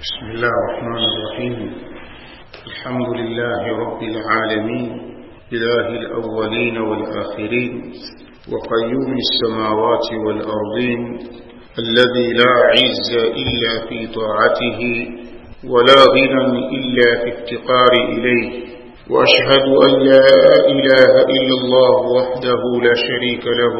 بسم الله الرحمن الرحيم. الحمد لله رب العالمين إله الأولين والآخرين وقيوم السماوات والأرضين الذي لا عز إلا في طاعته ولا غنى إلا في افتقار إليه وأشهد أن لا إله إلا الله وحده لا شريك له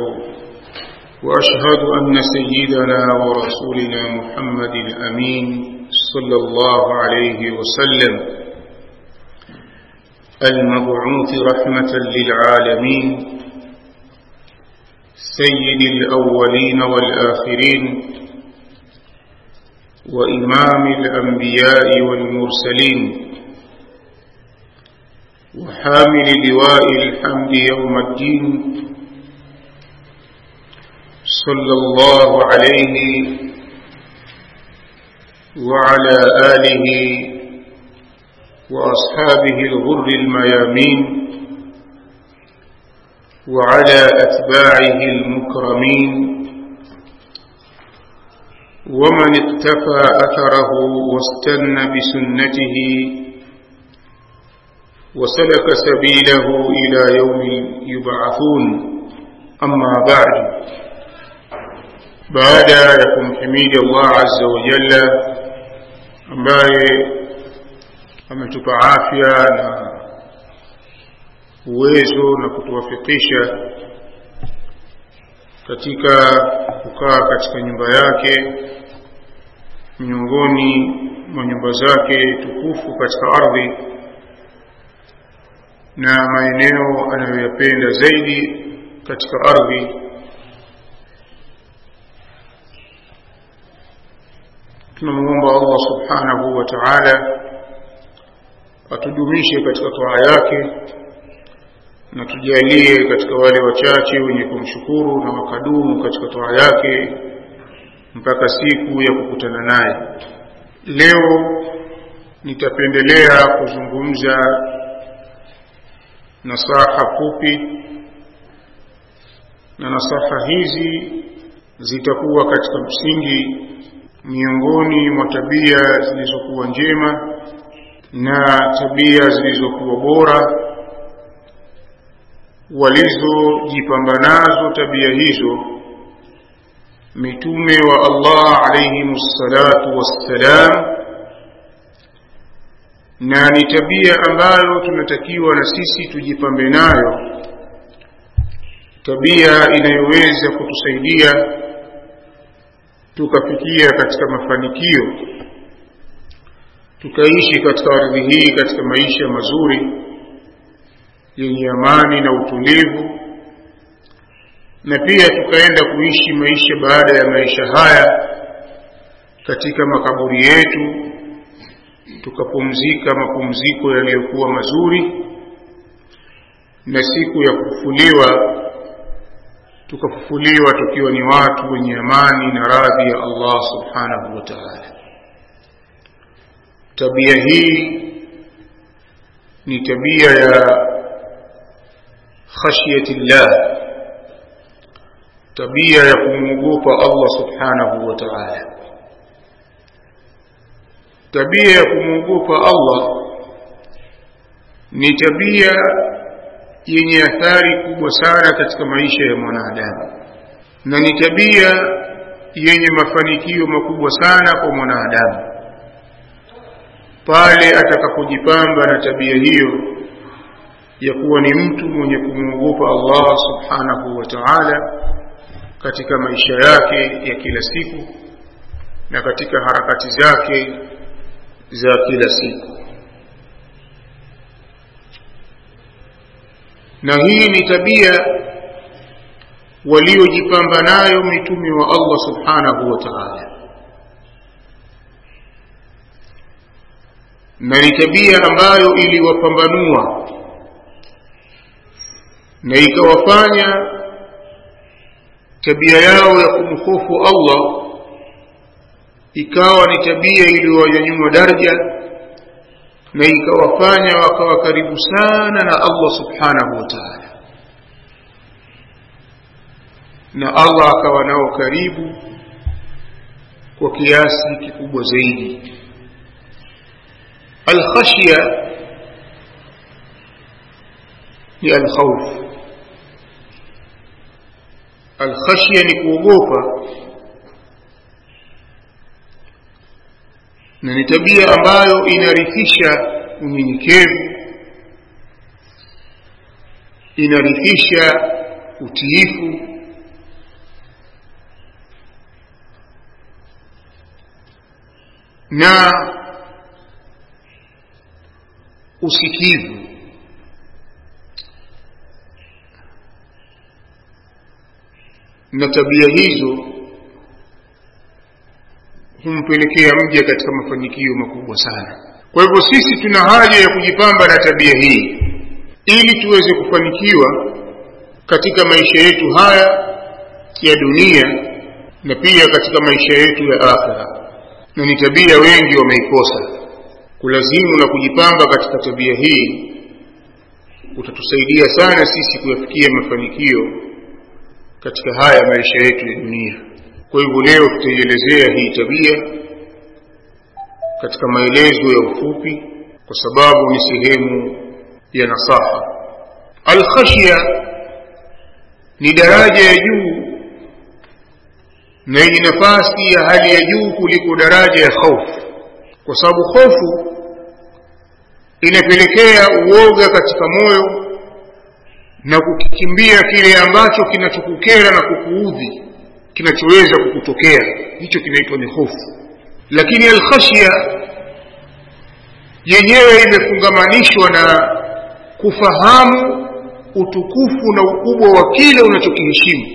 وأشهد أن سيدنا ورسولنا محمد الأمين صلى الله عليه وسلم. المبعوث رحمة للعالمين. سيد الأولين والآخرين. وإمام الأنبياء والمرسلين. وحامل لواء الحمد يوم الدين. صلى الله عليه وعلى آله وأصحابه الغر الميامين وعلى أتباعه المكرمين ومن اقتفى أثره واستنى بسنته وسلك سبيله إلى يوم يبعثون. أما بعد ya kumhimidi Allah azza wa jalla ambaye ametupa afya na uwezo na kutuwafikisha katika kukaa katika nyumba yake miongoni mwa nyumba zake tukufu katika ardhi na maeneo anayoyapenda zaidi katika ardhi tunamwomba Allah subhanahu wa ta'ala atudumishe katika toa yake na tujalie katika wale wachache wenye kumshukuru na wakadumu katika toa yake mpaka siku ya kukutana naye. Leo nitapendelea kuzungumza nasaha fupi na nasaha hizi zitakuwa katika msingi miongoni mwa tabia zilizokuwa njema na tabia zilizokuwa bora walizojipamba nazo tabia hizo mitume wa Allah alayhi salatu wassalam na ni tabia ambayo tunatakiwa na sisi tujipambe nayo tabia inayoweza kutusaidia tukafikia katika mafanikio tukaishi katika ardhi hii katika maisha mazuri yenye amani na utulivu na pia tukaenda kuishi maisha baada ya maisha haya katika makaburi yetu tukapumzika mapumziko yaliyokuwa mazuri na siku ya kufufuliwa tukafufuliwa tukiwa ni watu wenye amani na radhi ya Allah subhanahu wa ta'ala tabia hii ni tabia ya khashyatillah tabia ya kumwogopa Allah subhanahu wa ta'ala tabia ya kumwogopa Allah ni tabia yenye athari kubwa sana katika maisha ya mwanadamu. Na ni tabia yenye mafanikio makubwa sana kwa mwanadamu. Pale atakapojipamba na tabia hiyo ya kuwa ni mtu mwenye kumwogopa Allah subhanahu wa ta'ala katika maisha yake ya kila siku na katika harakati zake za kila siku na hii ni tabia waliojipamba nayo mitume wa Allah subhanahu wa ta'ala. Na ni tabia ambayo iliwapambanua na ikawafanya tabia yao ya kumhofu Allah ikawa ni tabia iliyowanyanyua daraja na ikawafanya wakawa karibu sana na Allah subhanahu wa ta'ala. Na Allah akawa nao karibu kwa kiasi kikubwa zaidi. Alkhashya ni alkhawf. Alkhashya ni kuogopa na ni tabia ambayo inarithisha unyenyekevu. Inarithisha utiifu. Na usikivu. Na tabia hizo humpelekea mja katika mafanikio makubwa sana. Kwa hivyo sisi tuna haja ya kujipamba na tabia hii ili tuweze kufanikiwa katika maisha yetu haya ya dunia na pia katika maisha yetu ya akhira na ni tabia wengi wameikosa. Kulazimu na kujipamba katika tabia hii utatusaidia sana sisi kuyafikia mafanikio katika haya maisha yetu ya dunia kwa hivyo leo tutaielezea hii tabia katika maelezo ya ufupi kwa sababu ni sehemu ya nasaha. Alkhashya ni daraja ya juu na yenye nafasi ya hali ya juu kuliko daraja ya hofu kwa sababu hofu inapelekea uoga katika moyo na kukikimbia kile ambacho kinachokukera na kukuudhi kinachoweza kukutokea. Hicho kinaitwa ni hofu. Lakini alkhashya yenyewe imefungamanishwa na kufahamu utukufu na ukubwa wa kile unachokiheshimu.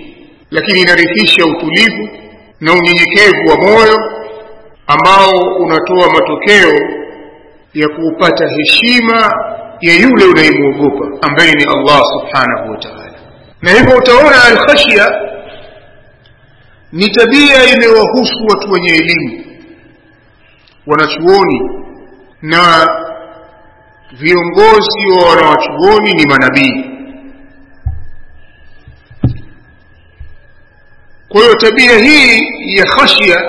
Lakini inarithisha utulivu na unyenyekevu wa moyo ambao unatoa matokeo ya kuupata heshima ya yule unayemwogopa ambaye ni Allah subhanahu wa ta'ala. Na hivyo utaona alkhashya ni tabia imewahusu watu wenye elimu wanachuoni na viongozi wa wanawachuoni ni manabii. Kwa hiyo tabia hii ya khashya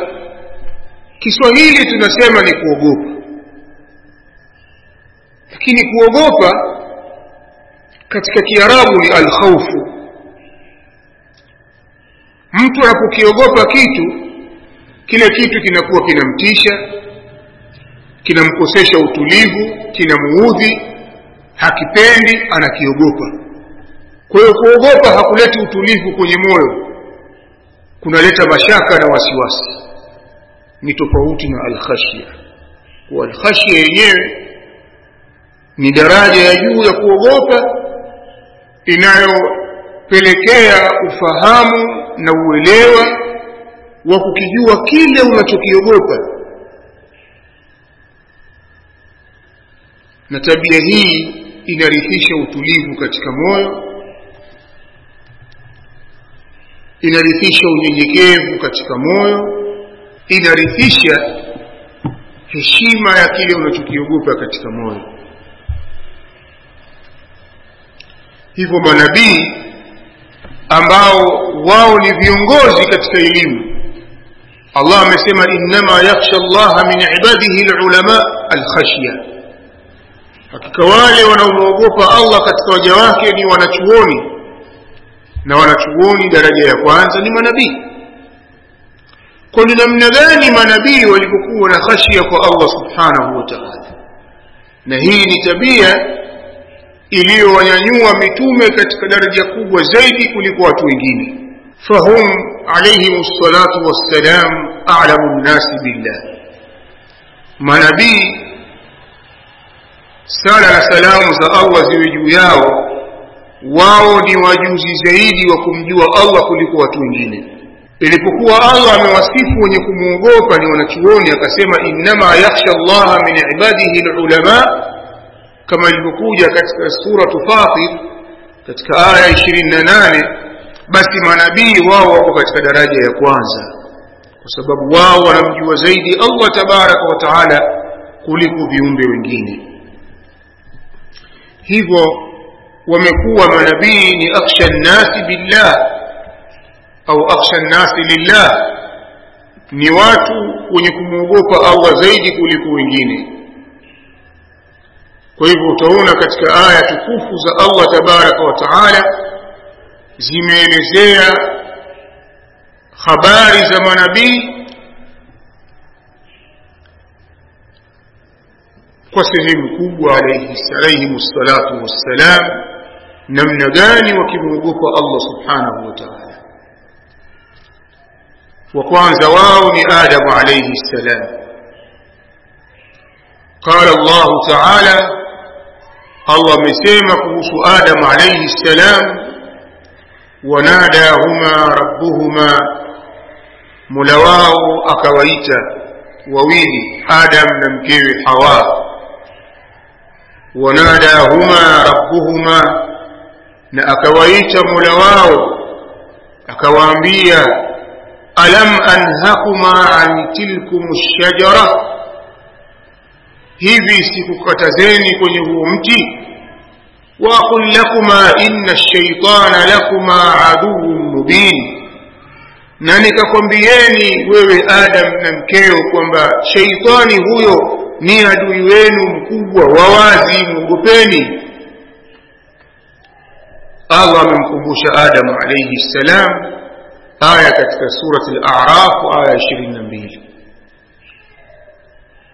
kiswahili tunasema ni kuogopa. Lakini kuogopa katika kiarabu ni alkhaufu mtu anapokiogopa kitu kile kitu kinakuwa kinamtisha kinamkosesha utulivu kinamuudhi hakipendi anakiogopa. Kwa hiyo kuogopa hakuleti utulivu kwenye moyo kunaleta mashaka na wasiwasi. Ni tofauti na alkhashia kwa alkhashya yenyewe ni daraja ya juu ya kuogopa inayopelekea ufahamu na uelewa wa kukijua kile unachokiogopa. Na tabia hii inarithisha utulivu katika moyo inarithisha unyenyekevu katika moyo inarithisha heshima ya kile unachokiogopa katika moyo. Hivyo manabii ambao wao ni viongozi katika elimu. Allah amesema innama yakhsha Allah min ibadihi alulama alkhashya. Hakika wale wanaomwogopa Allah katika waja wake ni wanachuoni na wanachuoni daraja ya kwanza ni manabii. Kwa ni namna gani manabii walipokuwa na khashya kwa Allah subhanahu wa ta'ala? Na hii ni tabia iliyowanyanyua mitume katika daraja kubwa zaidi kuliko watu wengine. Fahum alayhim salatu wassalam a'lamu nnasi billah. Manabii sala na salamu za Allah ziwe juu yao wao ni wajuzi zaidi wa kumjua Allah kuliko watu wengine. Ilipokuwa Allah amewasifu wenye kumwogopa ni wanachuoni akasema innama yakhsha Allah min ibadihi alulama kama ilivyokuja katika suratu Fatir katika aya 28 basi manabii wao wako katika daraja ya kwanza kwa sababu wao wanamjua zaidi Allah tabaraka wa taala kuliko viumbe wengine. Hivyo wamekuwa manabii ni akhsha nnasi billah au akhsha nnasi lillah. Ni watu wenye kumwogopa Allah zaidi kuliko wengine kwa hivyo utaona katika aya tukufu za Allah tabaraka wa taala zimeelezea habari za manabii kwa sehemu kubwa alayhim salatu wassalam namna gani wakimwogopa Allah subhanahu wa ta'ala wa kwanza wao ni Adamu alayhi salam قال الله تعالى الله مسيما كوس آدم عليه السلام وناداهما ربهما ملواه أكويتا وويلي آدم نمكيو حواء وناداهما ربهما نأكويتا ملواه أكوانبيا ألم أنهكما عن تلكم الشجرة hivi sikukatazeni kwenye huo mti? Waqul lakuma inna shaitana lakuma aduwwun mubin. Na nikakwambieni wewe adam na mkeo kwamba sheitani huyo ni adui wenu mkubwa wa wazi mwogopeni allah amemkumbusha adamu alaihi ssalam aya katika surat al-a'raf aya 22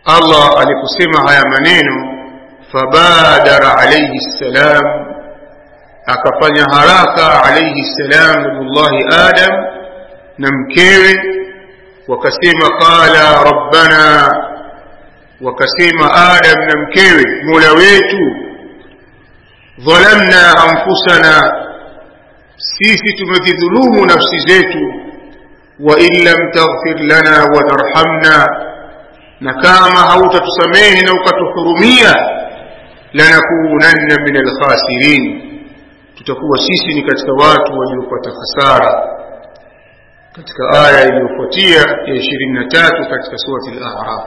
Allah aliposema haya maneno fabadara alaihi ssalam akafanya haraka alaihi ssalam nabiullahi adam na mkewe wakasema qala rabbana wakasema adam na mkewe mola wetu dhalamna anfusana sisi tumezidhulumu nafsi zetu wa in lam taghfir lana wa na kama hautatusamehe na ukatuhurumia lanakunanna min alkhasirin tutakuwa sisi ni katika watu waliopata hasara. Katika aya iliyofuatia ya 23 katika surati al-a'raf.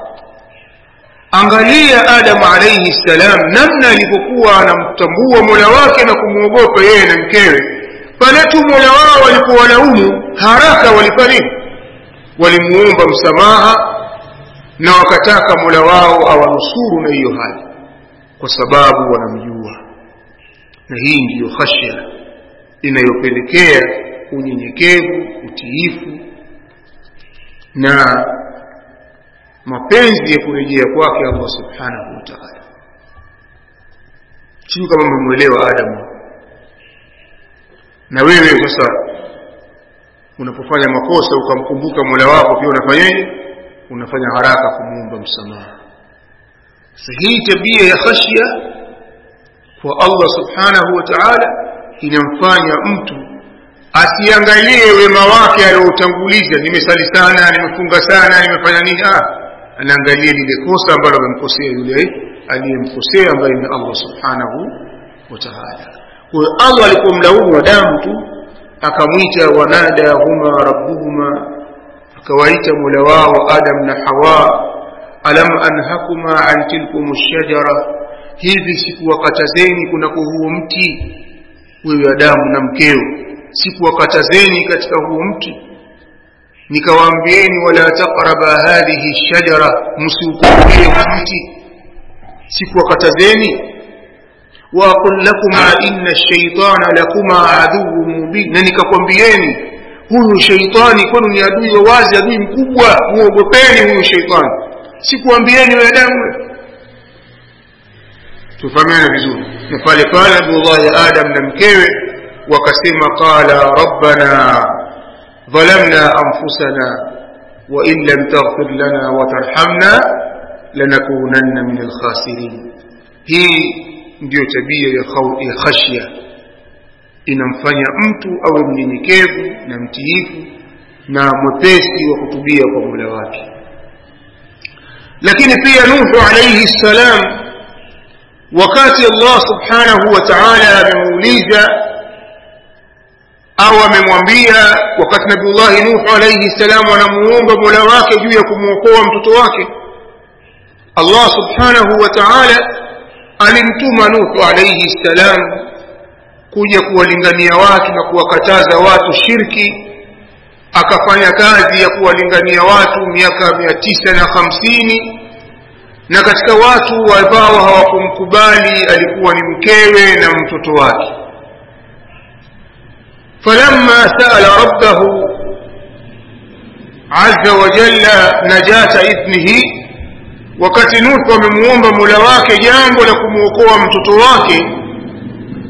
Angalia adam alayhi salam namna alipokuwa anamtambua mola wake na kumwogopa yeye na mkewe. Pale tu mola wao walipowalaumu haraka walifanya. Walimuomba msamaha na wakataka mola wao awanusuru na hiyo hali kwa sababu wanamjua. Na hii ndiyo khashya inayopelekea unyenyekevu utiifu na mapenzi ya kurejea kwake allah subhanahu wataala taala. Sijui kama mmemwelewa adamu na wewe sasa unapofanya makosa ukamkumbuka mola wako pia unafanyaje unafanya haraka kumuomba msamaha. So hii tabia ya khashia kwa Allah subhanahu wa ta'ala inamfanya mtu asiangalie wema wake aliotanguliza nimesali sana nimefunga sana nimefanya nini? Ah anaangalia lile kosa ambalo amemkosea yule aliyemkosea ambaye ni Allah subhanahu wa ta'ala. Kwa hiyo Allah alipomlaumu Adamu tu akamwita wanada huma rabbuhuma akawaita mola wao adam na hawa alam anhakuma an tilkum shajara hivi sikuwakatazeni kunako huo mti wewe adamu na mkeo sikuwakatazeni katika huo mti nikawaambieni wala taqraba hadhihi shajara msiukurubie mti sikuwakatazeni وأقول لكما إن الشيطان لكما عدو مبين na nikakwambieni huyu sheitani kwenu ni adui wa wazi adui mkubwa muogopeni huyu sheitani sikuambieni wanadamu tufahamiane vizuri na pale pale nabiullahi adam na mkewe wakasema qala rabbana ظلمنا أنفسنا وإن لم تغفر لنا وترحمنا لنكونن من الخاسرين هي ndio tabia ya khashya inamfanya mtu awe mnyenyekevu na mtiifu na mwepesi wa kutubia kwa mola wake. Lakini pia nuhu alaihi ssalam wakati allah subhanahu wa taala amemuuliza au amemwambia wakati nabiullahi nuhu alaihi ssalam anamuomba mola wake juu ya kumwokoa mtoto wake allah subhanahu wa taala alimtuma nuhu alaihi ssalam kuja kuwalingania watu na kuwakataza watu shirki akafanya kazi ya kuwalingania watu miaka mia tisa na hamsini na katika watu ambao hawakumkubali alikuwa ni mkewe na mtoto wake. Falamma sala rabbahu aza wa jalla najata ibnihi wakati nuhu amemuomba mola wake jambo la kumwokoa mtoto wake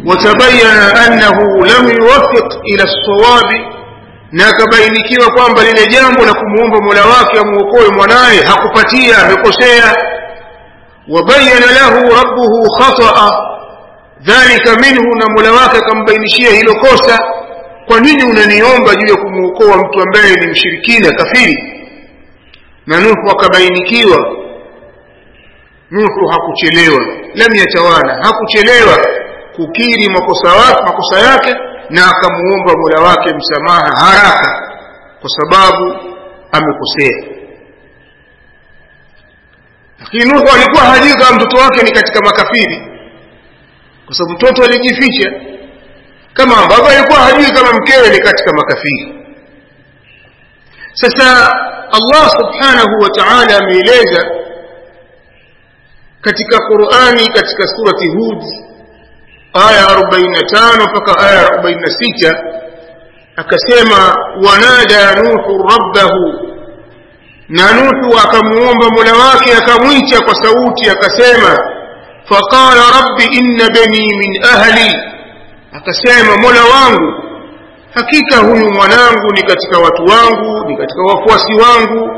watabayana annahu lam yuwafiq ila lsawabi na akabainikiwa kwamba lile jambo la kumuomba mola wake amwokoe mwanaye hakupatia amekosea. Wabayana lahu rabbuhu khataa dhalika minhu na mola wake akambainishia hilo kosa. Kwa nini unaniomba juu ya kumwokoa mtu ambaye ni mshirikina kafiri? Na nuhu akabainikiwa. Nuhu hakuchelewa lam yatawana hakuchelewa kukiri makosa, wake, makosa yake na akamuomba mola wake msamaha haraka kwa sababu amekosea. Lakini nuhu alikuwa hajui kama mtoto wake ni katika makafiri. Kwa sababu mtoto alijificha kama ambavyo alikuwa hajui kama mkewe ni katika makafiri. Sasa allah subhanahu wa taala ameeleza katika qurani katika surati hud aya 45 mpaka aya 46 akasema wanada nuhu rabbahu. Na nuhu akamuomba mola wake akamwicha kwa sauti akasema faqala rabbi inna bani min ahli. Akasema mola wangu hakika huyu mwanangu ni katika watu wangu ni katika wafuasi wangu.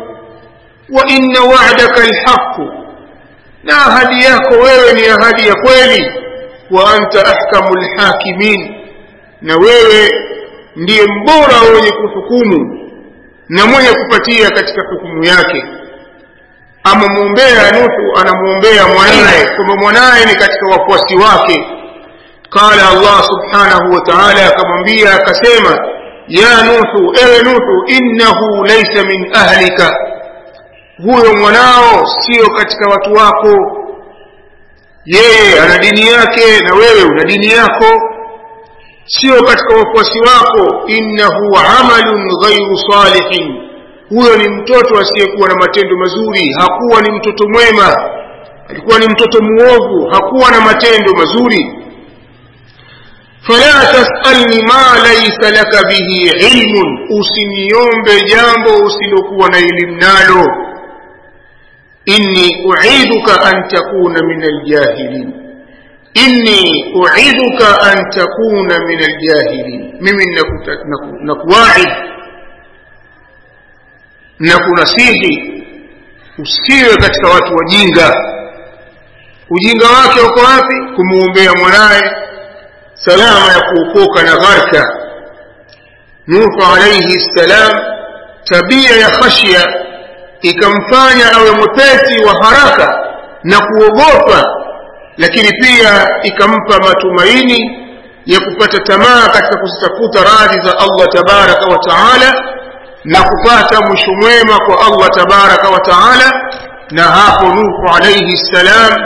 Wa inna wa'daka alhaqu na ahadi yako wewe ni ahadi ya kweli wa anta ahkamu lhakimin na wewe ndiye mbora wenye kuhukumu na mwenye kupatia katika hukumu yake. Amemwombea nuhu anamwombea mwanaye kwamba mwanaye ni katika wafuasi wake. Qala allah subhanahu wa taala akamwambia akasema ya nuhu ewe nuhu innahu laisa min ahlika. Huyo mwanao sio katika watu wako yeye ana dini yake na wewe una dini yako. Sio katika wafuasi wako. Innahu amalun ghairu salihin. Huyo ni mtoto asiyekuwa na matendo mazuri. Hakuwa ni mtoto mwema. Alikuwa ni mtoto muovu hakuwa na matendo mazuri. Fala tasalni ma laisa laka bihi ilmun. Usiniombe jambo usilokuwa na elimu nalo inni uiduka an takuna min aljahilin inni uiduka an takuna min aljahilin mimi nakuwaid na kunasihi usiwe katika watu wajinga. Ujinga wake uko wapi? Kumuombea mwanaye. Salama ya kuokoka na gharka nuhu alaihi ssalam tabia ya khashya ikamfanya awe mwepesi wa haraka na kuogopa lakini pia ikampa matumaini ya kupata tamaa katika kuzitafuta radhi za allah tabaraka wa taala na kupata mwisho mwema kwa allah tabaraka wa taala. Na hapo nuhu alaihi ssalam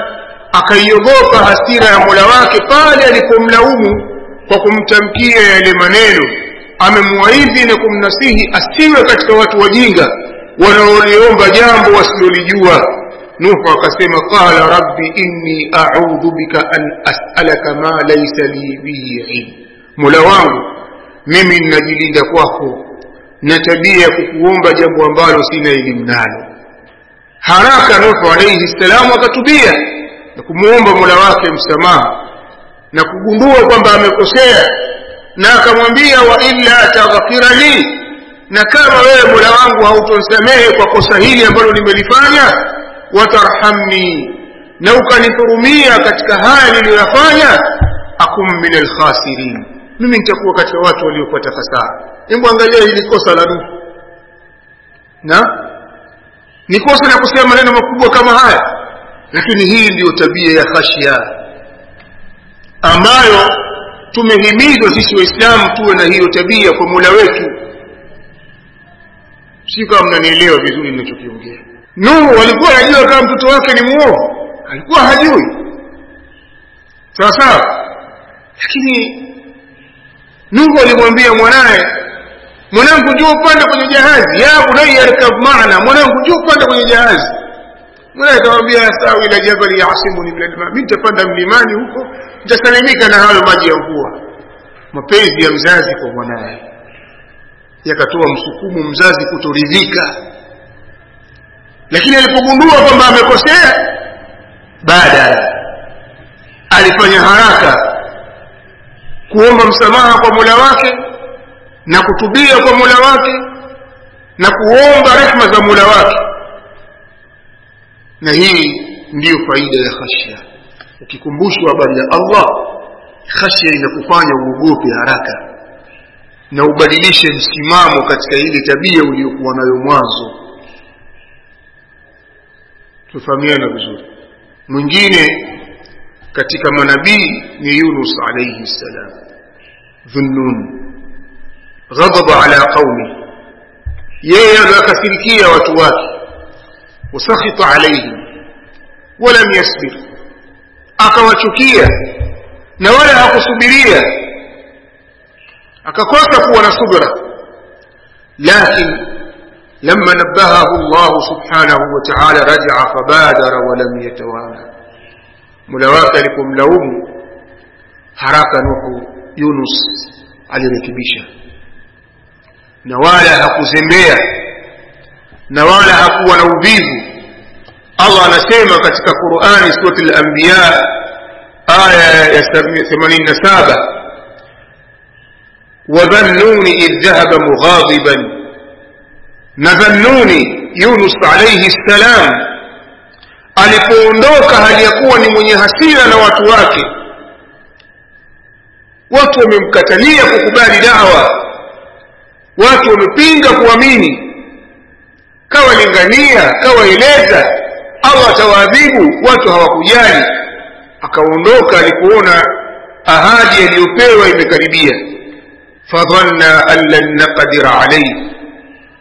akaiogopa hasira ya mola wake pale alipomlaumu kwa kumtamkia yale maneno. Amemwaidhi na kumnasihi asiwe katika watu wajinga wanaoliomba jambo wasilolijua nuhu akasema qala rabbi inni audhu bika an asalaka ma laisa li bihi. Ilm mola wangu mimi ninajilinda kwako na tabia ya kukuomba jambo ambalo sina elimu nalo. Haraka nuhu alaihi ssalamu akatubia na kumwomba mola wake msamaha na kugundua kwamba amekosea na akamwambia wa illa taghfira li na kama wewe mola wangu hautonsamehe kwa kosa hili ambalo nimelifanya watarhamni na ukanihurumia katika haya niliyoyafanya akum min alkhasirin mimi nitakuwa katika watu waliopata hasara hebu angalia hili kosa la nuhu. Na? Ni kosa la kusema maneno makubwa kama haya. Lakini hii ndiyo tabia ya khashia ambayo tumehimizwa sisi waislamu tuwe na hiyo tabia kwa mola wetu si kama mnanielewa vizuri ninachokiongea. Nuhu alikuwa anajua kama mtoto wake ni muovu. Alikuwa hajui. Sawa sawa. Lakini nuhu alimwambia mwanaye mwanangu njoo upande kwenye jahazi. Ya bunayya arkab maana mwanangu njoo upande kwenye jahazi. Mwanaye akamwambia sawi ila jabali yasimuni min alma mi nitapanda mlimani huko nitasalimika na hayo maji ya mvua. Mapenzi ya mzazi kwa mwanaye yakatoa msukumu mzazi kutoridhika. Lakini alipogundua kwamba amekosea baadaye alifanya haraka kuomba msamaha kwa mola wake na kutubia kwa mola wake na kuomba rehma za mola wake. Na hii ndiyo faida ya khashya. Ukikumbushwa habari ya allah khashya inakufanya uogope haraka na ubadilishe msimamo katika ile tabia uliyokuwa nayo mwanzo. Tufahamiana vizuri. Mwingine katika manabii ni yunus alaihi salam. Dhunnun. Ghadaba ala qaumi yeye akakasirikia watu wake. Wasakhita alaihim walam yasbir. Akawachukia. Na wala hakusubiria akakosa kuwa na subra lakin لما نبهه الله سبحانه وتعالى رجع فبادر ولم يتوانى ملواك لكم لوم haraka nuhu yunus alirekebisha na wala hakuzembea na wala hakuwa na uvivu allah anasema katika qurani surati lambiya aya ya 87 وذنون إذ ذهب مغاضبا نذنوني يونس عليه السلام alipoondoka hali ya kuwa ni mwenye hasira na watu wake watu wamemkatalia kukubali dawa watu wamepinga kuamini kawalingania kawaeleza allah atawaadhibu watu hawakujali akaondoka alipoona ahadi aliyopewa imekaribia fadhanna an lan naqdira alaihi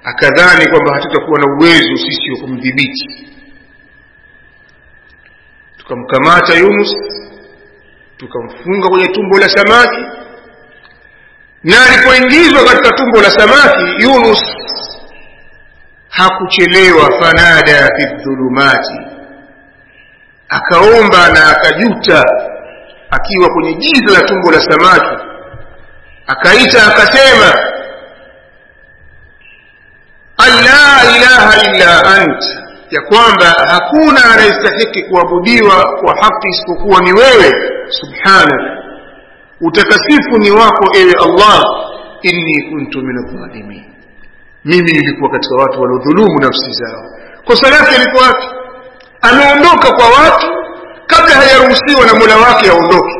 akadhani kwamba hatutakuwa na uwezo sisi wa kumdhibiti. Tukamkamata yunus tukamfunga kwenye tumbo la samaki. Na alipoingizwa katika tumbo la samaki yunus hakuchelewa. Fanada fi dhulumati akaomba na akajuta akiwa kwenye giza la tumbo la samaki akaita akasema an la ilaha illa ant ya kwamba hakuna anayestahiki kuabudiwa kwa haki isipokuwa ni wewe subhanak. Utakasifu ni wako ewe allah. Inni kuntu min adh-dhalimin mimi nilikuwa katika watu waliodhulumu nafsi zao. Kosa lake liko wapi? Ameondoka kwa watu. Kabla hayaruhusiwa na mola wake aondoke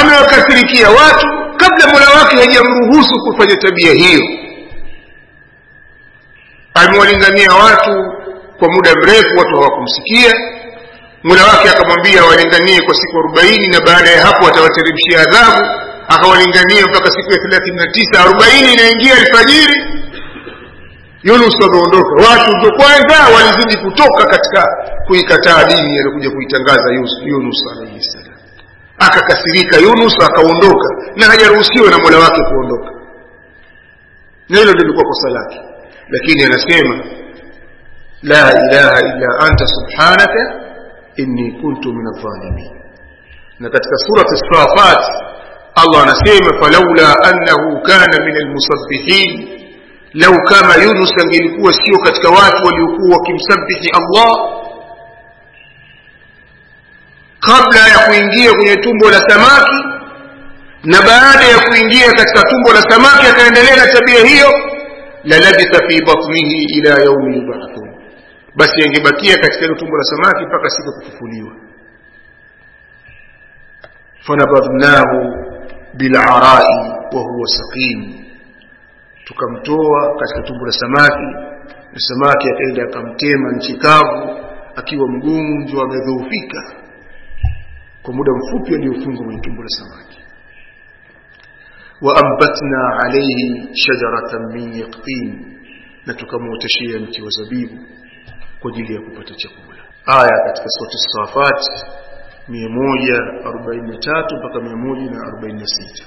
amewakasirikia watu kabla mola wake hajamruhusu kufanya tabia hiyo. Amewalingania watu kwa muda mrefu watu hawakumsikia. Mola wake akamwambia walinganie kwa siku arobaini na baada ya hapo atawateremshia adhabu. Akawalingania mpaka siku ya thelathini na tisa arobaini inaingia alfajiri. Yunus wameondoka. Watu ndio kwanza walizidi kutoka katika kuikataa dini aliokuja kuitangaza yunus alaihi ssalam akakasirika yunus akaondoka na hajaruhusiwa na mola wake kuondoka na hilo lilikuwa kosa lake lakini anasema la ilaha illa anta subhanaka inni kuntu min adh-dhalimin na katika surati safat allah anasema falaula annahu kana min almusabbihin lau kama yunus angelikuwa sio katika watu waliokuwa wakimsabihi allah kabla ya kuingia kwenye tumbo la samaki na baada ya kuingia katika tumbo la samaki akaendelea na tabia hiyo lalabitha fi batnihi ila yaumi yubathun. Basi angebakia katika hilo tumbo la samaki mpaka siku kufufuliwa. Fanabadhnahu bilarai wa huwa saqim. Tukamtoa katika tumbo la samaki na samaki akaenda akamtema nchi kavu akiwa ndio amedhoofika kwa muda mfupi aliyofungwa kwenye tumbo la samaki. Waambatna alaihi shajaratan min yaqtin na tukamwoteshea mti wa zabibu kwa ajili ya kupata chakula. Aya katika surati safat 143 mpaka 146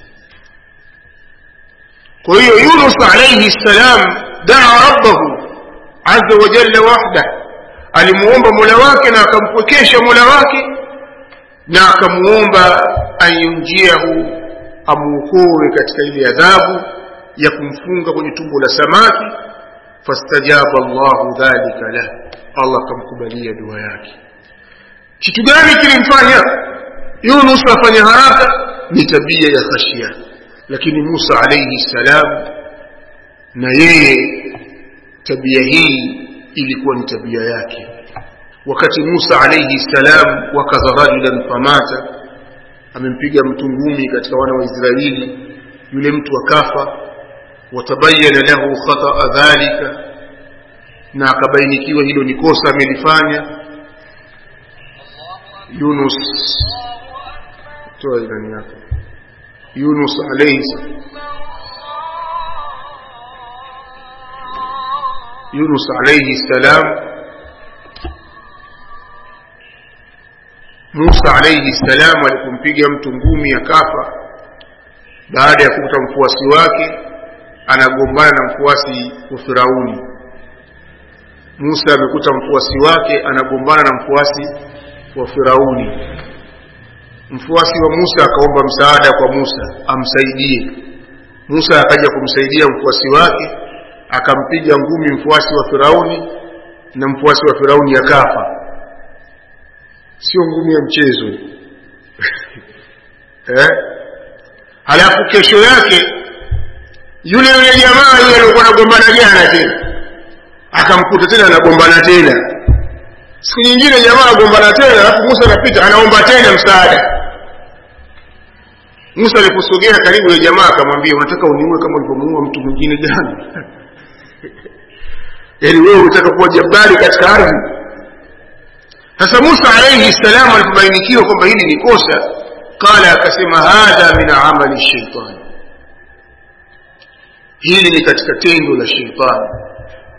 kwa hiyo yunus alaihi salam daa rabbahu azza wa jalla wahda alimuomba mola wake na akampwekesha mola wake na akamuomba anyunjiahu amuokoe katika ile adhabu ya kumfunga kwenye tumbo la samaki. Fastajaba llahu dhalika lah allah akamkubalia dua yake. Kitu gani kilimfanya? Yunus afanya haraka ni tabia ya khashia. Lakini musa alaihi ssalam na yeye tabia hii ilikuwa ni tabia yake wakati musa alaihi salam wakaza rajulan famata amempiga mtu ngumi katika wana wa israeli yule mtu akafa. Watabayana lahu khataa dhalika na akabainikiwa hilo ni kosa amelifanya. Yunus toa yako. Yunus alaihi yunus alaihi salam musa alaihi salam alipompiga mtu ngumi akafa. Baada ya kukuta mfuasi wake anagombana na mfuasi wa firauni. Musa amekuta mfuasi wake anagombana na mfuasi wa firauni. Mfuasi wa musa akaomba msaada kwa musa amsaidie. Musa akaja kumsaidia mfuasi wake akampiga ngumi mfuasi wa firauni na mfuasi wa firauni akafa sio ngumu ya mchezo. Eh? halafu kesho yake yule yule jamaa yule aliokuwa anagombana jana tena. Akamkuta tena anagombana tena. Siku nyingine jamaa agombana tena alafu musa anapita anaomba tena msaada. Musa aliposogea karibu ya jamaa akamwambia unataka uniue kama ulivyomuua mtu mwingine jana? Yaani wewe unataka kuwa jabari katika ardhi sasa musa alaihi salam alipobainikiwa kwamba hili ni kosa qala akasema hadha min amali shaitani hili ni katika tendo la sheitani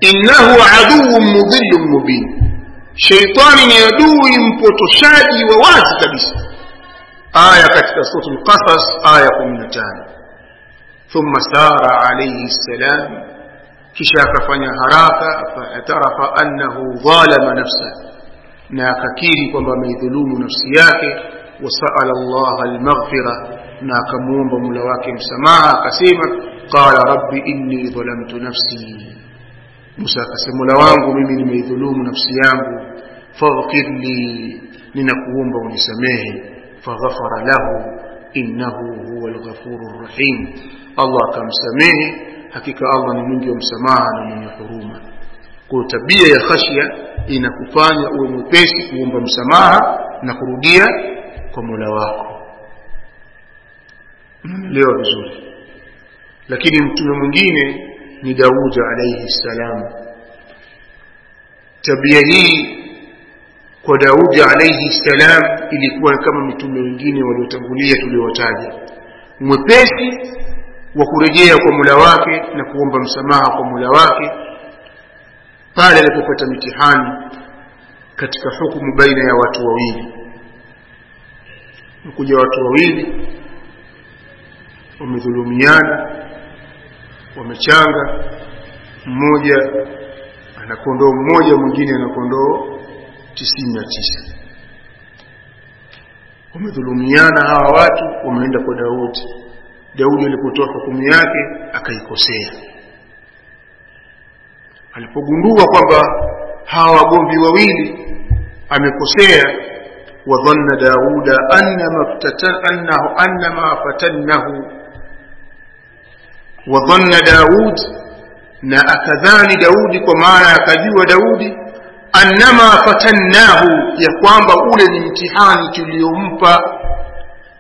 innahu aduun mudhillun mubin sheitani ni adui mpotoshaji wa wazi kabisa aya katika surat lqasas aya 15 thumma sara alaihi ssalam kisha akafanya haraka faatarafa annahu dhalama nafsa na akakiri kwamba ameidhulumu nafsi yake wasaala llaha almaghfira na akamwomba mula wake msamaha akasema qala rabbi inni dhalamtu nafsi musa akasema mula wangu mimi nimeidhulumu nafsi yangu faghfir li ninakuomba unisamehe faghafara lahu innahu huwa lghafuru rrahim allah akamsamehe hakika allah ni mwingi wa msamaha na mwenye huruma kwa tabia ya khashya inakufanya uwe mwepesi kuomba msamaha na kurudia kwa mola wako. Leo vizuri? Lakini mtume mwingine ni daudi alaihi salam. Tabia hii kwa daudi alaihi salam ilikuwa kama mitume wengine waliotangulia tuliowataja. Mwepesi wa kurejea kwa mula wake na kuomba msamaha kwa mula wake pale alipopata mitihani katika hukumu baina ya watu wawili. Kuja watu wawili wamedhulumiana wamechanga mmoja ana kondoo mmoja mwingine ana kondoo tisini na tisa. Wamedhulumiana hawa watu wameenda kwa daudi. Daudi alipotoa hukumu yake akaikosea alipogundua kwamba hawa wagomvi wawili amekosea. Wadhanna dauda annama annahu fatannahu. Wadhanna daud na akadhani daudi kwa maana akajua daudi annama fatannahu ya kwamba ule ni mtihani tuliompa.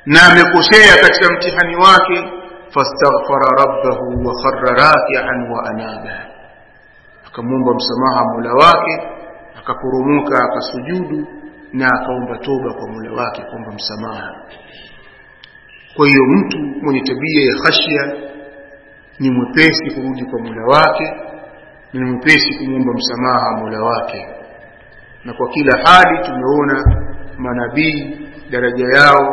Na amekosea katika mtihani wake fastaghfara rabbahu wa kharra rakian wa anaba akamwomba msamaha mola wake akaporomoka akasujudu na akaomba toba kwa mola wake kuomba msamaha. Kwa hiyo mtu mwenye tabia ya khashya ni mwepesi kurudi kwa mola wake ni mwepesi kumwomba msamaha mola wake. Na kwa kila hali tumeona manabii daraja yao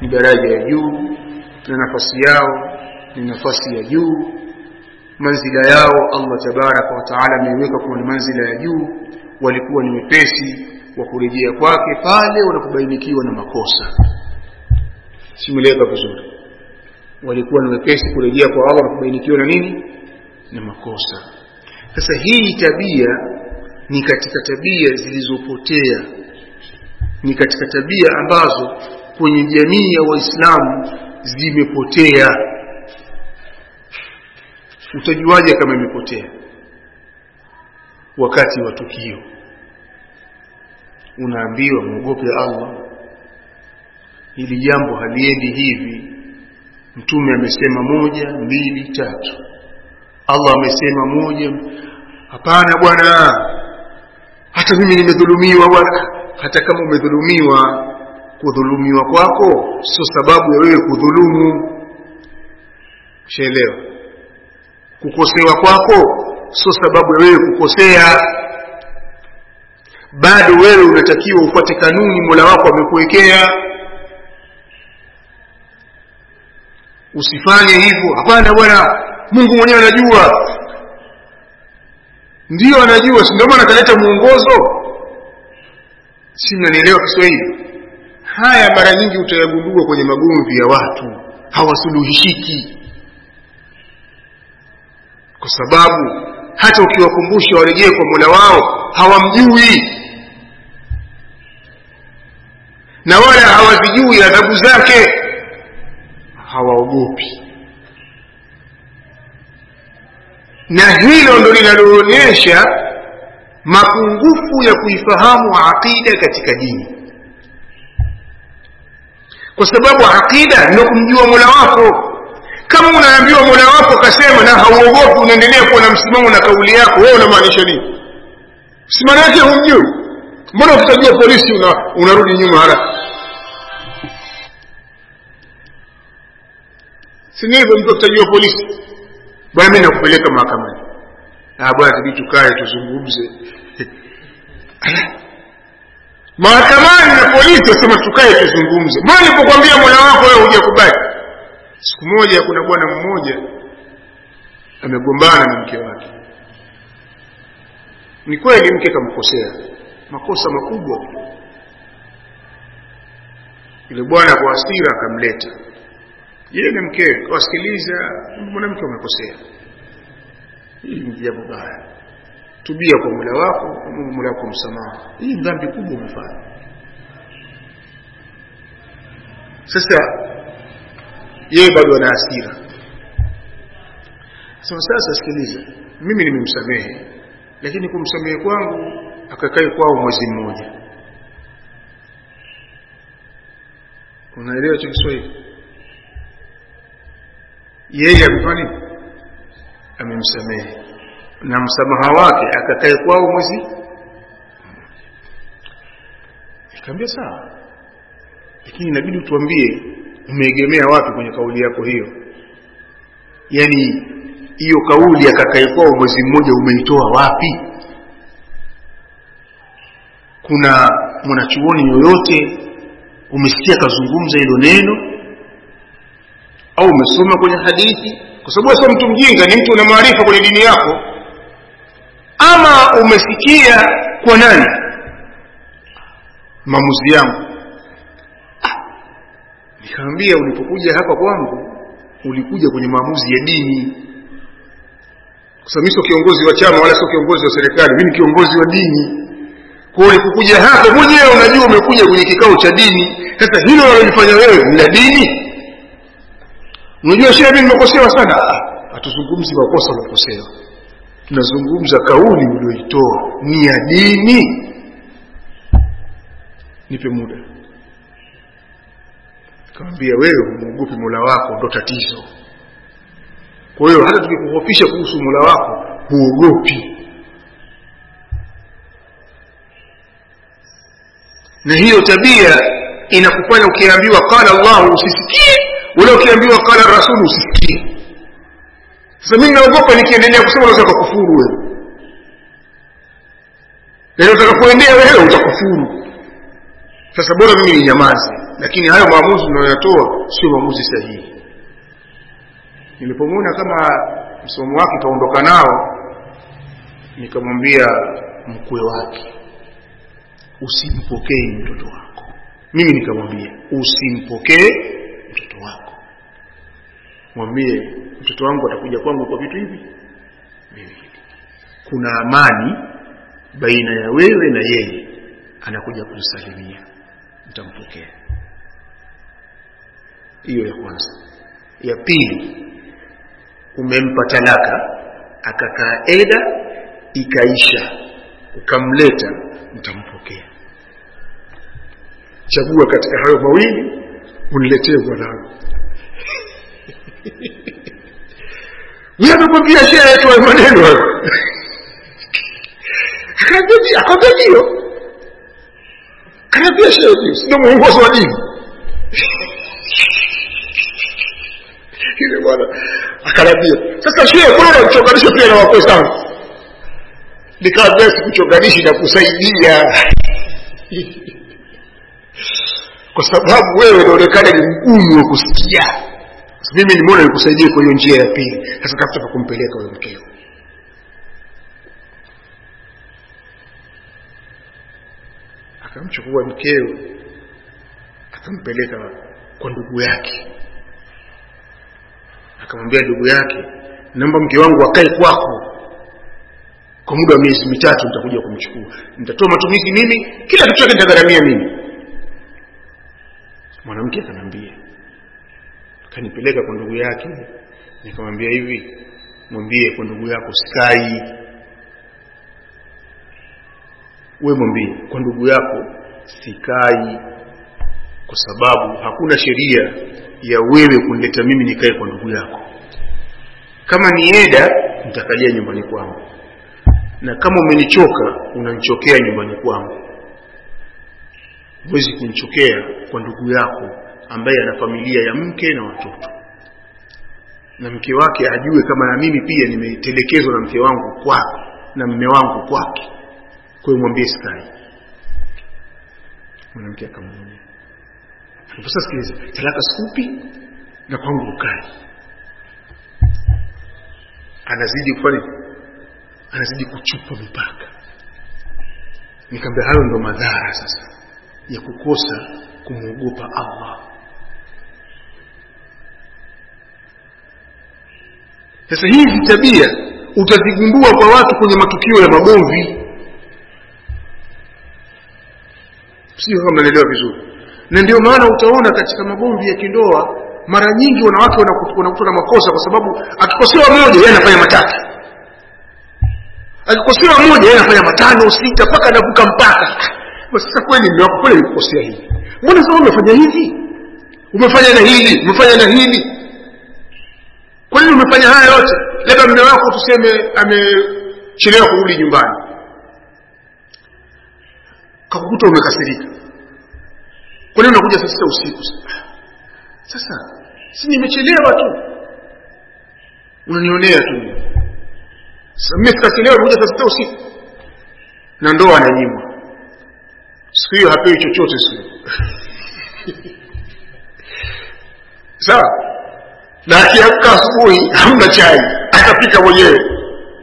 ni daraja ya juu na nafasi yao ni nafasi ya juu manzila yao Allah tabaraka wa taala ameiweka kuwa ni manzila ya juu walikuwa ni wepesi wa kurejea kwake pale wanapobainikiwa na makosa. Simeleka vizuri. Walikuwa ni wepesi kurejea kwa Allah wanapobainikiwa na nini? Na makosa. Sasa hii tabia ni katika tabia zilizopotea. Ni katika tabia ambazo kwenye jamii ya waislamu zimepotea utajuaje kama imepotea? Wakati wa tukio unaambiwa muogope Allah hili jambo haliendi hivi. Mtume amesema moja mbili tatu. Allah amesema moja hapana bwana hata mimi nimedhulumiwa bwana. Hata kama umedhulumiwa kudhulumiwa kwako sio sababu ya wewe kudhulumu. Shaelewa kukosewa kwako sio sababu ya wewe kukosea. Bado wewe unatakiwa ufuate kanuni mola wako amekuwekea. Usifanye hivyo. Hapana bwana mungu mwenyewe anajua. Ndio anajua si ndio maana kaleta mwongozo? Si mnanielewa kiswahili? Haya mara nyingi utayagundua kwenye magomvi ya watu hawasuluhishiki kwa sababu hata ukiwakumbusha warejee kwa mola wao hawamjui. Na wala hawazijui adhabu zake. Hawaogopi. Na hilo ndo linaloonyesha mapungufu ya kuifahamu aqida katika dini. Kwa sababu aqida ndio kumjua mola wako kama unaambiwa mola wako kasema na hauogopi unaendelea kuwa na msimamo na kauli yako wewe unamaanisha nini? Simana yake humjui. Mbona ukitajua polisi una, unarudi nyuma haraka? Sinivyo mtu akitajua polisi? Bwana mi nakupeleka mahakamani. Ah bwana tabii tukae tuzungumze. Mahakamani na polisi wasema tukae tuzungumze. Mbona nipokwambia mola wako wewe hujakubali siku moja kuna bwana mmoja amegombana na mke wake. Ni kweli mke kamkosea makosa makubwa. Yule bwana kwa hasira akamleta. Yeye na mkewe kawasikiliza mwanamke amekosea hii ni jambo baya. Tubia kwa mula wako mola wako msamaha. Hii dhambi kubwa umefanya. Sasa yeye bado ana hasira sasa sasa sikiliza mimi nimemsamehe lakini kumsamehe kwangu akakae kwao mwezi mmoja. Unaelewa cha Kiswahili? Yeye amefanya amemsamehe. Na msamaha wake akakae kwao mwezi nikamwambia sawa lakini inabidi utuambie umeegemea wapi kwenye kauli yako hiyo? Yani hiyo kauli kwao mwezi mmoja umeitoa wapi? Kuna mwanachuoni yoyote umesikia kazungumza hilo neno? Au umesoma kwenye hadithi? Kwa sababu sio mtu mjinga ni mtu una maarifa kwenye dini yako. Ama umesikia kwa nani? Maamuzi yangu nikamwambia ulipokuja hapa kwangu ulikuja kwenye maamuzi ya dini. Kwa sababu sio kiongozi wa chama wala sio kiongozi wa serikali mimi ni kiongozi wa dini. Kwa ulipokuja hapa mwenyewe unajua umekuja kwenye kikao cha dini. Sasa hilo unalofanya wewe ni la dini. Unajua shehe mimi nimekosewa sana? Hatuzungumzi makosa unakosewa tunazungumza kauli ulioitoa ni ya dini. Nipe muda kamwambia wewe humwogopi mola wako ndo tatizo. Kwa hiyo hata tukikuhofisha kuhusu mola wako huogopi. Na hiyo tabia inakufanya ukiambiwa qala llahu usisikie. Wala ukiambiwa qala rasulu usisikie. Sasa mimi naogopa nikiendelea kusema naweza kukufuru wewe. Na utakapoendea wewe utakufuru. Sasa bora mimi ninyamaze lakini hayo maamuzi unayoyatoa sio maamuzi sahihi. Nilipomwona kama msimamo wake kaondoka nao nikamwambia mkwe wake usimpokee mtoto wako. Mimi nikamwambia usimpokee mtoto wako. Mwambie mtoto wangu atakuja kwangu kwa vitu hivi viwili. Kuna amani baina ya wewe na yeye anakuja kusalimia. Mtampokea hiyo ya kwanza ya pili umempa talaka akakaa eda ikaisha ukamleta mtampokea chagua katika hayo mawili uniletee mwanangu amekwambia shea yetu hayo maneno hayo akaambia ndio kanaambia shea ndio mwongozo wa dini ile bwana akanambia sasa shehe mbona unamchonganisha pia na wakwe zangu? Nikaambia sikuchonganishi na kusaidia kwa sababu wewe unaonekana ni mgumu wa kusikia. Mimi nimeona nikusaidie kwa hiyo njia ya pili? Sasa tafuta kumpeleka huyo mkeo. Akamchukua mkeo akampeleka kwa ndugu yake akamwambia ndugu yake naomba mke wangu akae kwako. Kwa muda wa miezi mitatu nitakuja kumchukua. Nitatoa matumizi mimi kila kitu chake nitagharamia mimi. Mwanamke akanambia akanipeleka kwa ndugu yake. Nikamwambia hivi mwambie kwa ndugu yako sikai we mwambie kwa ndugu yako sikai kwa sababu hakuna sheria ya wewe kunileta mimi nikae kwa ndugu yako. Kama ni eda nitakalia nyumbani kwangu. Na kama umenichoka unanichokea nyumbani kwangu. Huwezi kunichokea kwa ndugu yako ambaye ana familia ya mke na watoto. Na mke wake ajue kama na mimi pia nimetelekezwa na mke wangu kwake na mme wangu kwake. Kwa hiyo mwambie sikai mwanamke akamwambia sasa sikiliza talaka sikupi na kwangu ukali anazidi kufanya anazidi kuchupa mipaka. Nikamwambia hayo ndo madhara sasa ya kukosa kumwogopa Allah. Sasa hizi tabia utazigundua kwa watu kwenye matukio ya magomvi sio kama mnaelewa vizuri na ndio maana utaona katika magomvi ya kindoa mara nyingi wanawake wanakutana na makosa kwa sababu akikosewa moja yeye anafanya matatu. Akikosewa moja yeye anafanya matano sita mpaka anavuka mpaka. Sasa kweli mume wako kweli alikukosea hivi mbona sasa umefanya hivi? Umefanya na hili umefanya na hili. Kwa nini umefanya haya yote? Labda mume wako tuseme amechelewa kurudi nyumbani. Kakukuta umekasirika kwa nini unakuja saa sita usiku sasa? Si nimechelewa tu. Unanionea tu. Sikachelewa nimekuja saa sita usiku. Na ndoa ananyimwa siku hiyo hapewi chochote siku sawa? Na akiamka asubuhi hamna chai. Atapika mwenyewe.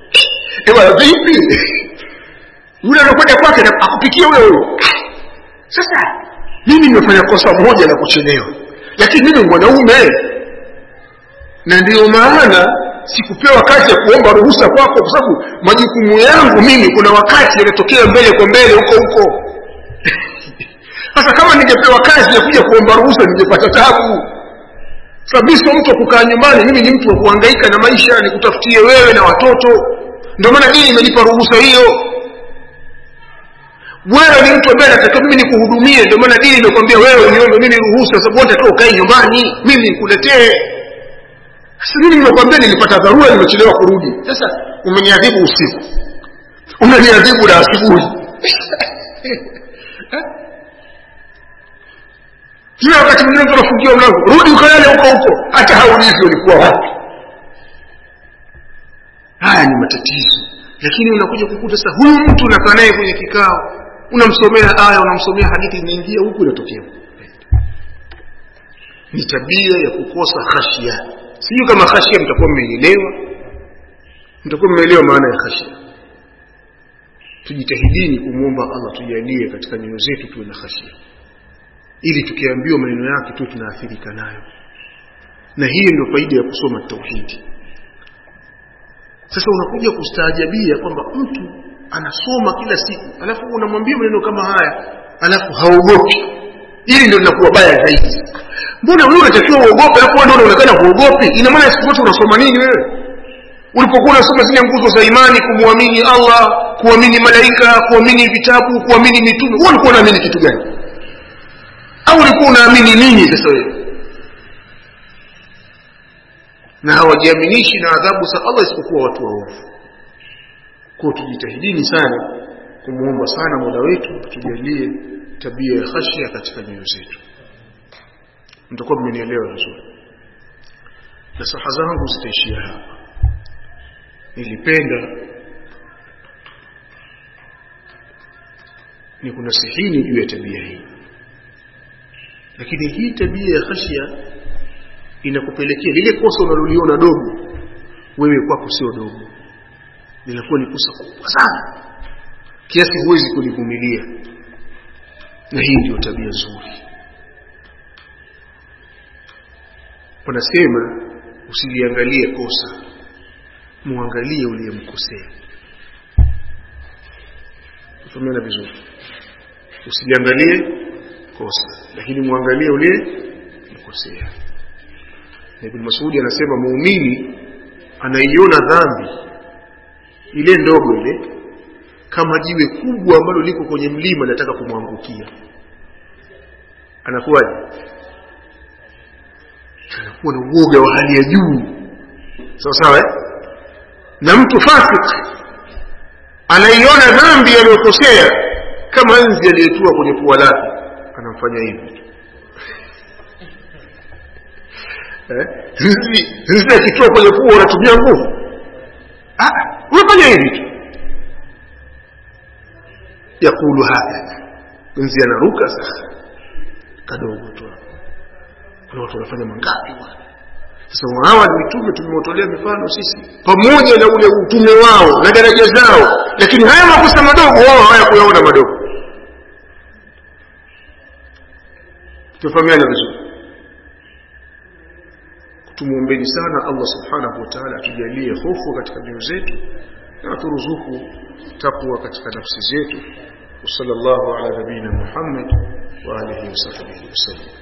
Ewa vipi? Yule anakwenda kwake akupikia huyo huyo sasa mimi nimefanya kosa moja la kuchelewa lakini mimi mwanaume. Na ndiyo maana sikupewa kazi ya kuomba ruhusa kwako kwa sababu majukumu yangu mimi kuna wakati yanatokea mbele kwa mbele huko huko. Sasa kama ningepewa kazi ya kuja kuomba ruhusa ningepata tabu. Sababu mtu wa kukaa nyumbani mimi ni mtu wa kuhangaika na maisha nikutafutie wewe na watoto. Ndio maana dini imenipa ruhusa hiyo wewe ni mtu ambaye natakiwa mimi nikuhudumie. Ndio maana dini imekwambia wewe uniombe mimi ruhusa sababu tu ukae nyumbani mimi nikuletee. Sasa mimi nimekwambia nilipata dharura nimechelewa kurudi. Sasa umeniadhibu usiku. Umeniadhibu na asubuhi. Kila wakati mwingine mtu anafungiwa mlango rudi ukalale huko huko. Hata haulizi ulikuwa wapi. Haya ni matatizo. Lakini unakuja kukuta sasa huyu mtu unakaa naye kwenye kikao unamsomea aya unamsomea hadithi inaingia huku inatokea. Ni tabia ya kukosa khashia. Sijui kama khashia mtakuwa mmeelewa. Mtakuwa mmeelewa maana ya khashia. Tujitahidini kumwomba allah tujalie katika nyoyo zetu tuwe na khashia. Ili tukiambiwa maneno yake tu tunaathirika nayo. Na hii ndio faida ya kusoma tauhidi. Sasa unakuja kustaajabia kwamba mtu anasoma kila siku. Alafu unamwambia maneno kama haya alafu haogopi. Ili ndio linakuwa baya zaidi. Mbona wewe unatakiwa uogope alafu wewe ndio unaonekana huogopi? Ina maana siku zote unasoma nini wewe? Ulipokuwa unasoma zile nguzo za imani kumwamini allah kuamini malaika kuamini vitabu kuamini mitume wewe ulikuwa unaamini kitu gani? Au ulikuwa unaamini nini sasa wewe? Na hawajiaminishi na adhabu za allah isipokuwa watu waovu kwao tujitahidini sana kumuomba sana mola wetu tujalie tabia ya khashia katika nyoyo zetu. Mtakuwa mmenielewa vizuri. Nasaha zangu zitaishia hapa. Nilipenda ni kuna sihini juu ya tabia hii. Lakini hii tabia ya khashia inakupelekea lile kosa unaloliona dogo wewe kwako sio dogo linakuwa ni kosa kubwa sana. Kiasi huwezi kulivumilia na hii ndio tabia nzuri. Wanasema usiliangalie kosa muangalie uliyemkosea. Tumeona vizuri. Usiliangalie kosa lakini muangalie uliyemkosea. Na ibn masudi anasema muumini anaiona dhambi ile ndogo ile kama jiwe kubwa ambalo liko kwenye mlima nataka kumwangukia. Anakuwaje? Anakuwa na uoga wa hali ya juu. Sawa sawa eh? na mtu fasik anaiona dhambi aliyokosea kama nzi aliyetua kwenye pua lake anamfanya hivi. Eh? akitua kwenye pua unatumia nguvu unafanya hivi. Yakulu haya. Nzi anaruka sasa. Kadogo tu. Kuna watu wanafanya mangapi sasa hawa ni mitume tumewatolea mifano sisi. Pamoja na ule utume wao na daraja zao. Lakini haya makosa madogo wao hawayakuyaona madogo. Tufahamiana vizuri. Tumwombeni sana allah subhanahu wa taala atujalie hofu katika mioyo zetu na turuzuku takwa katika nafsi zetu. Sallallahu ala nabina muhammad wa alihi wa sahbihi wasallam